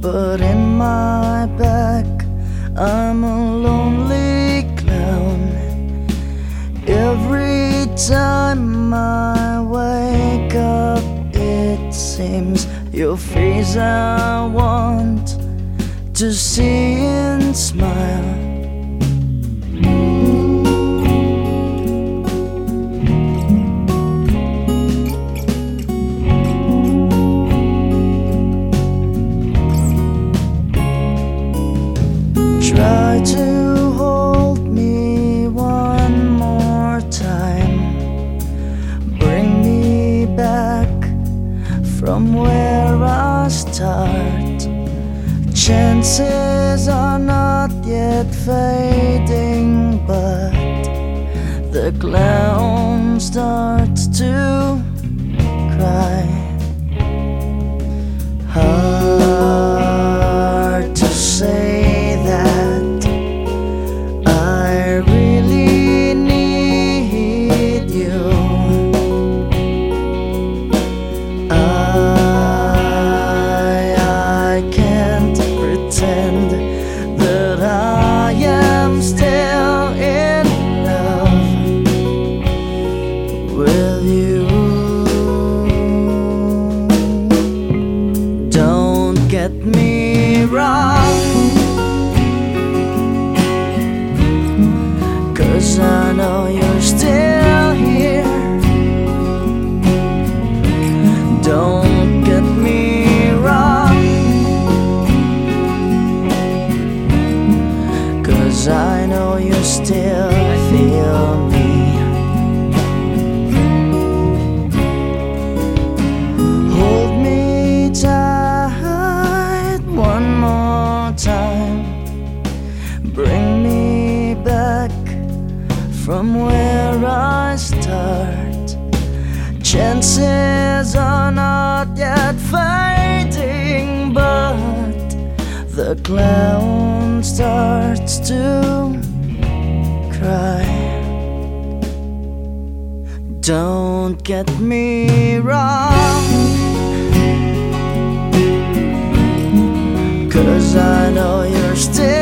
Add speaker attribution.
Speaker 1: but in my back I'm a lonely clown. Every time I wake up, it seems your face I want to see Chances are not yet fading, but the clown starts to wrong. Cause I know you're still here. Don't get me wrong. Cause I know you're still where I start. Chances are not yet fading, but the clown starts to cry. Don't get me wrong. Cause I know you're still